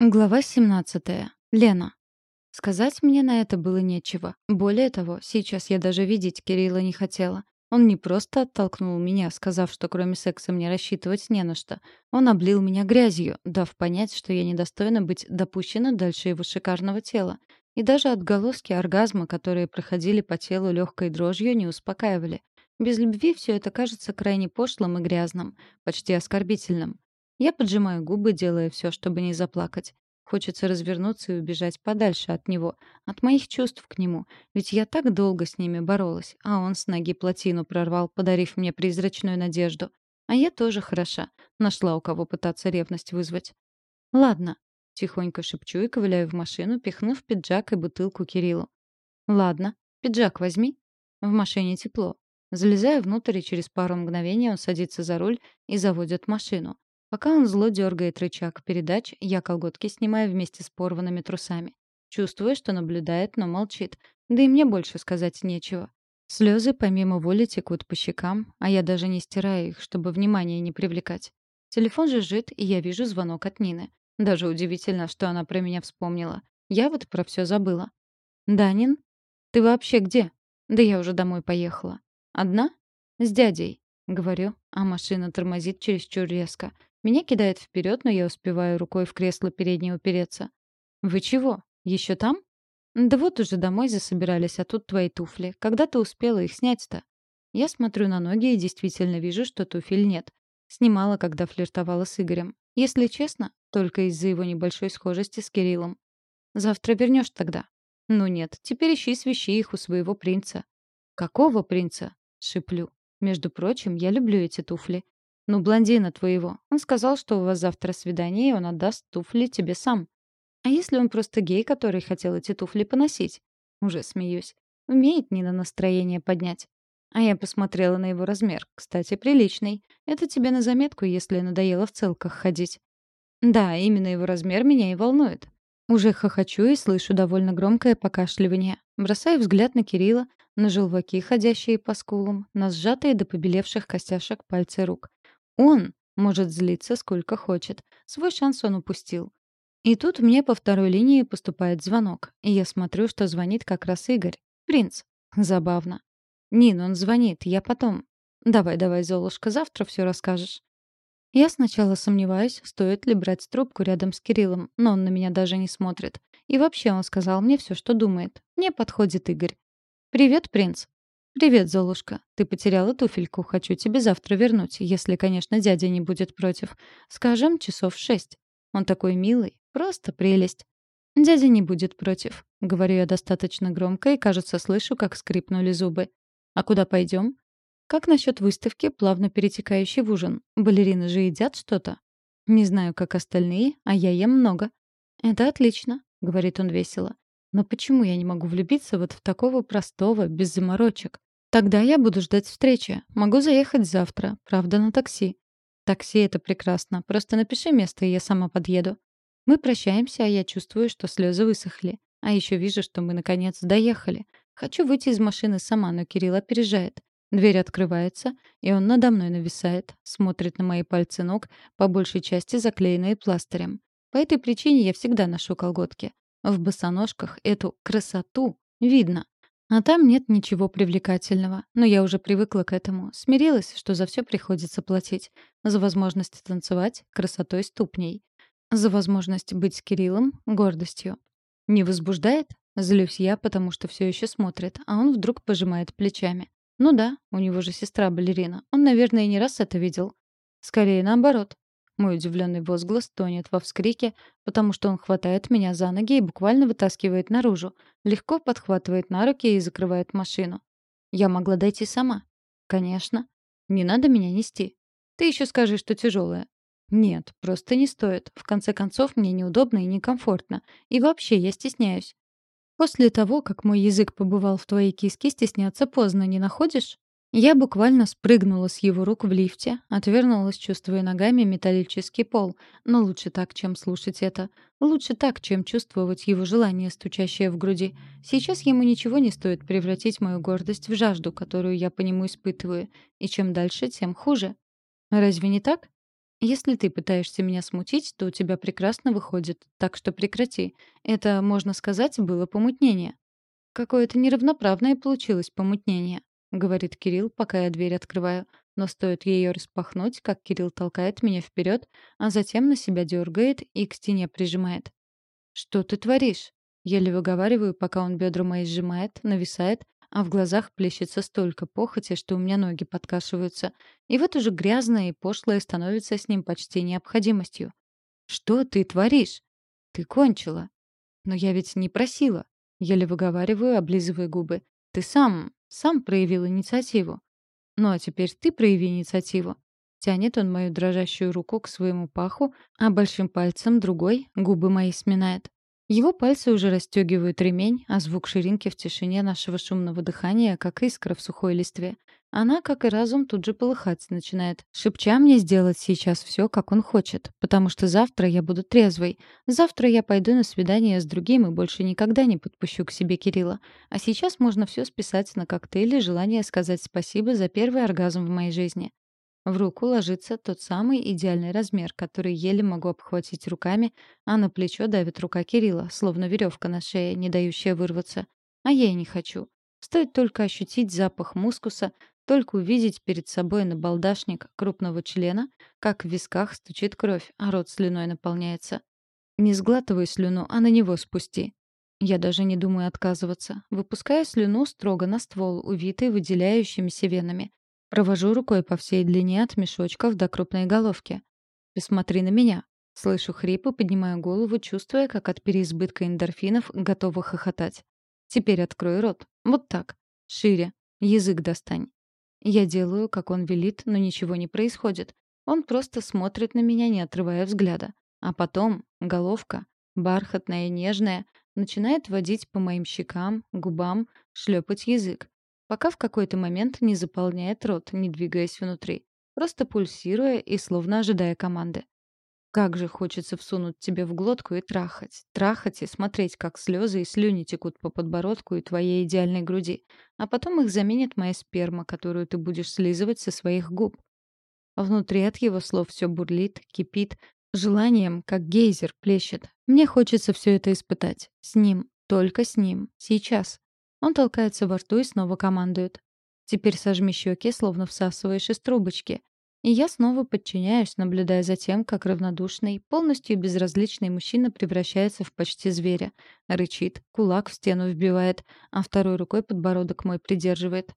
Глава 17. Лена. Сказать мне на это было нечего. Более того, сейчас я даже видеть Кирилла не хотела. Он не просто оттолкнул меня, сказав, что кроме секса мне рассчитывать не на что. Он облил меня грязью, дав понять, что я недостойна быть допущена дальше его шикарного тела. И даже отголоски оргазма, которые проходили по телу легкой дрожью, не успокаивали. Без любви все это кажется крайне пошлым и грязным, почти оскорбительным. Я поджимаю губы, делая все, чтобы не заплакать. Хочется развернуться и убежать подальше от него, от моих чувств к нему, ведь я так долго с ними боролась, а он с ноги плотину прорвал, подарив мне призрачную надежду. А я тоже хороша, нашла у кого пытаться ревность вызвать. «Ладно», — тихонько шепчу и ковыляю в машину, пихнув пиджак и бутылку Кириллу. «Ладно, пиджак возьми». В машине тепло. Залезаю внутрь, и через пару мгновений он садится за руль и заводит машину. Пока он зло дергает рычаг передач, я колготки снимаю вместе с порванными трусами. Чувствую, что наблюдает, но молчит. Да и мне больше сказать нечего. Слезы помимо воли текут по щекам, а я даже не стираю их, чтобы внимание не привлекать. Телефон жужжит, и я вижу звонок от Нины. Даже удивительно, что она про меня вспомнила. Я вот про все забыла. «Данин? Ты вообще где?» «Да я уже домой поехала». «Одна?» «С дядей», — говорю, а машина тормозит чересчур резко. Меня кидает вперед, но я успеваю рукой в кресло переднее упереться. «Вы чего? Еще там?» «Да вот уже домой засобирались, а тут твои туфли. Когда ты успела их снять-то?» Я смотрю на ноги и действительно вижу, что туфель нет. Снимала, когда флиртовала с Игорем. Если честно, только из-за его небольшой схожести с Кириллом. «Завтра вернешь тогда?» «Ну нет, теперь ищи свищи их у своего принца». «Какого принца?» — шиплю. «Между прочим, я люблю эти туфли. «Ну, блондина твоего. Он сказал, что у вас завтра свидание, и он отдаст туфли тебе сам. А если он просто гей, который хотел эти туфли поносить?» Уже смеюсь. Умеет Нина настроение поднять. А я посмотрела на его размер. Кстати, приличный. Это тебе на заметку, если надоело в целках ходить. Да, именно его размер меня и волнует. Уже хохочу и слышу довольно громкое покашливание. Бросаю взгляд на Кирилла, на желваки, ходящие по скулам, на сжатые до побелевших костяшек пальцы рук. Он может злиться сколько хочет. Свой шанс он упустил. И тут мне по второй линии поступает звонок. И я смотрю, что звонит как раз Игорь. Принц. Забавно. Нин, он звонит, я потом. Давай, давай, Золушка, завтра все расскажешь. Я сначала сомневаюсь, стоит ли брать трубку рядом с Кириллом, но он на меня даже не смотрит. И вообще он сказал мне все, что думает. Мне подходит Игорь. «Привет, принц». «Привет, Золушка. Ты потеряла туфельку. Хочу тебе завтра вернуть, если, конечно, дядя не будет против. Скажем, часов шесть. Он такой милый. Просто прелесть». «Дядя не будет против», — говорю я достаточно громко и, кажется, слышу, как скрипнули зубы. «А куда пойдем?» «Как насчет выставки, плавно перетекающей в ужин? Балерины же едят что-то?» «Не знаю, как остальные, а я ем много». «Это отлично», — говорит он весело. «Но почему я не могу влюбиться вот в такого простого, без заморочек? Тогда я буду ждать встречи. Могу заехать завтра, правда, на такси. Такси — это прекрасно. Просто напиши место, и я сама подъеду. Мы прощаемся, а я чувствую, что слезы высохли. А еще вижу, что мы, наконец, доехали. Хочу выйти из машины сама, но Кирилл опережает. Дверь открывается, и он надо мной нависает, смотрит на мои пальцы ног, по большей части заклеенные пластырем. По этой причине я всегда ношу колготки. В босоножках эту красоту видно. А там нет ничего привлекательного. Но я уже привыкла к этому. Смирилась, что за все приходится платить. За возможность танцевать — красотой ступней. За возможность быть с Кириллом — гордостью. Не возбуждает? Злюсь я, потому что все еще смотрит, а он вдруг пожимает плечами. Ну да, у него же сестра балерина. Он, наверное, не раз это видел. Скорее наоборот. Мой удивленный возглас тонет во вскрике, потому что он хватает меня за ноги и буквально вытаскивает наружу, легко подхватывает на руки и закрывает машину. Я могла дойти сама. Конечно. Не надо меня нести. Ты еще скажи, что тяжелая. Нет, просто не стоит. В конце концов, мне неудобно и некомфортно. И вообще, я стесняюсь. После того, как мой язык побывал в твоей киске, стесняться поздно, не находишь? Я буквально спрыгнула с его рук в лифте, отвернулась, чувствуя ногами металлический пол. Но лучше так, чем слушать это. Лучше так, чем чувствовать его желание, стучащее в груди. Сейчас ему ничего не стоит превратить мою гордость в жажду, которую я по нему испытываю. И чем дальше, тем хуже. Разве не так? Если ты пытаешься меня смутить, то у тебя прекрасно выходит, так что прекрати. Это, можно сказать, было помутнение. Какое-то неравноправное получилось помутнение, говорит Кирилл, пока я дверь открываю. Но стоит ее распахнуть, как Кирилл толкает меня вперед, а затем на себя дергает и к стене прижимает. «Что ты творишь?» Еле выговариваю, пока он бедра мои сжимает, нависает, а в глазах плещется столько похоти, что у меня ноги подкашиваются. И вот уже грязное и пошлое становится с ним почти необходимостью. «Что ты творишь?» «Ты кончила». «Но я ведь не просила». Еле выговариваю, облизывая губы. «Ты сам, сам проявил инициативу». «Ну а теперь ты прояви инициативу». Тянет он мою дрожащую руку к своему паху, а большим пальцем другой губы мои сминает. Его пальцы уже расстегивают ремень, а звук ширинки в тишине нашего шумного дыхания, как искра в сухой листве. Она, как и разум, тут же полыхать начинает, шепча мне сделать сейчас все, как он хочет, потому что завтра я буду трезвой. Завтра я пойду на свидание с другим и больше никогда не подпущу к себе Кирилла. А сейчас можно все списать на коктейль и желание сказать спасибо за первый оргазм в моей жизни. В руку ложится тот самый идеальный размер, который еле могу обхватить руками, а на плечо давит рука Кирилла, словно веревка на шее, не дающая вырваться. А я и не хочу. Стоит только ощутить запах мускуса, только увидеть перед собой набалдашник крупного члена, как в висках стучит кровь, а рот слюной наполняется. Не сглатывай слюну, а на него спусти. Я даже не думаю отказываться. Выпуская слюну строго на ствол, увитый выделяющимися венами. Провожу рукой по всей длине от мешочков до крупной головки. «Посмотри на меня». Слышу хрипы, поднимаю голову, чувствуя, как от переизбытка эндорфинов готова хохотать. «Теперь открой рот. Вот так. Шире. Язык достань». Я делаю, как он велит, но ничего не происходит. Он просто смотрит на меня, не отрывая взгляда. А потом головка, бархатная и нежная, начинает водить по моим щекам, губам, шлепать язык пока в какой-то момент не заполняет рот, не двигаясь внутри, просто пульсируя и словно ожидая команды. Как же хочется всунуть тебе в глотку и трахать. Трахать и смотреть, как слезы и слюни текут по подбородку и твоей идеальной груди. А потом их заменит моя сперма, которую ты будешь слизывать со своих губ. Внутри от его слов все бурлит, кипит, желанием, как гейзер, плещет. Мне хочется все это испытать. С ним, только с ним, сейчас. Он толкается во рту и снова командует. «Теперь сожми щеки, словно всасываешь из трубочки». И я снова подчиняюсь, наблюдая за тем, как равнодушный, полностью безразличный мужчина превращается в почти зверя. Рычит, кулак в стену вбивает, а второй рукой подбородок мой придерживает.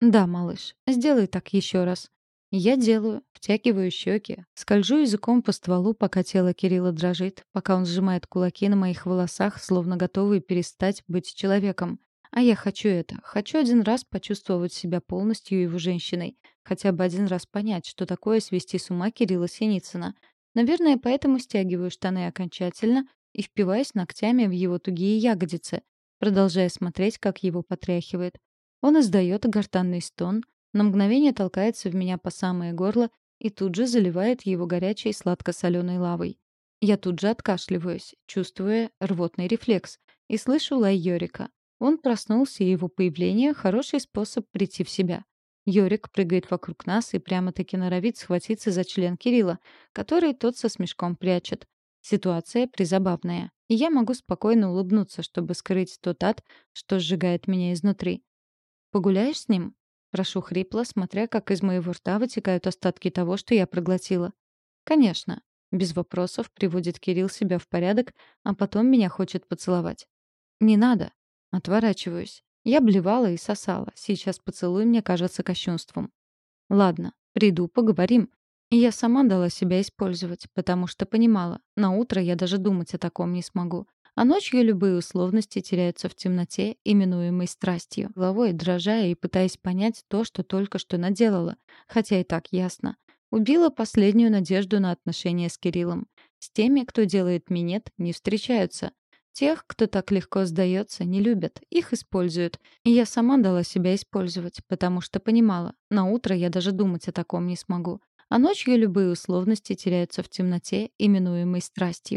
«Да, малыш, сделай так еще раз». Я делаю, втягиваю щеки, скольжу языком по стволу, пока тело Кирилла дрожит, пока он сжимает кулаки на моих волосах, словно готовый перестать быть человеком. А я хочу это. Хочу один раз почувствовать себя полностью его женщиной. Хотя бы один раз понять, что такое свести с ума Кирилла Синицына. Наверное, поэтому стягиваю штаны окончательно и впиваюсь ногтями в его тугие ягодицы, продолжая смотреть, как его потряхивает. Он издает гортанный стон, на мгновение толкается в меня по самое горло и тут же заливает его горячей сладко-соленой лавой. Я тут же откашливаюсь, чувствуя рвотный рефлекс, и слышу лай Йорика. Он проснулся, и его появление — хороший способ прийти в себя. Йорик прыгает вокруг нас и прямо-таки норовит схватиться за член Кирилла, который тот со смешком прячет. Ситуация призабавная, и я могу спокойно улыбнуться, чтобы скрыть тот ад, что сжигает меня изнутри. «Погуляешь с ним?» Прошу хрипло, смотря, как из моего рта вытекают остатки того, что я проглотила. «Конечно». Без вопросов приводит Кирилл себя в порядок, а потом меня хочет поцеловать. «Не надо», Отворачиваюсь. Я блевала и сосала. Сейчас поцелуй мне кажется кощунством. Ладно, приду, поговорим. И я сама дала себя использовать, потому что понимала, на утро я даже думать о таком не смогу. А ночью любые условности теряются в темноте, именуемой страстью. Головой дрожая и пытаясь понять то, что только что наделала. Хотя и так ясно. Убила последнюю надежду на отношения с Кириллом. С теми, кто делает минет, не встречаются. Тех, кто так легко сдается, не любят, их используют. И я сама дала себя использовать, потому что понимала, на утро я даже думать о таком не смогу. А ночью любые условности теряются в темноте, именуемой страстью.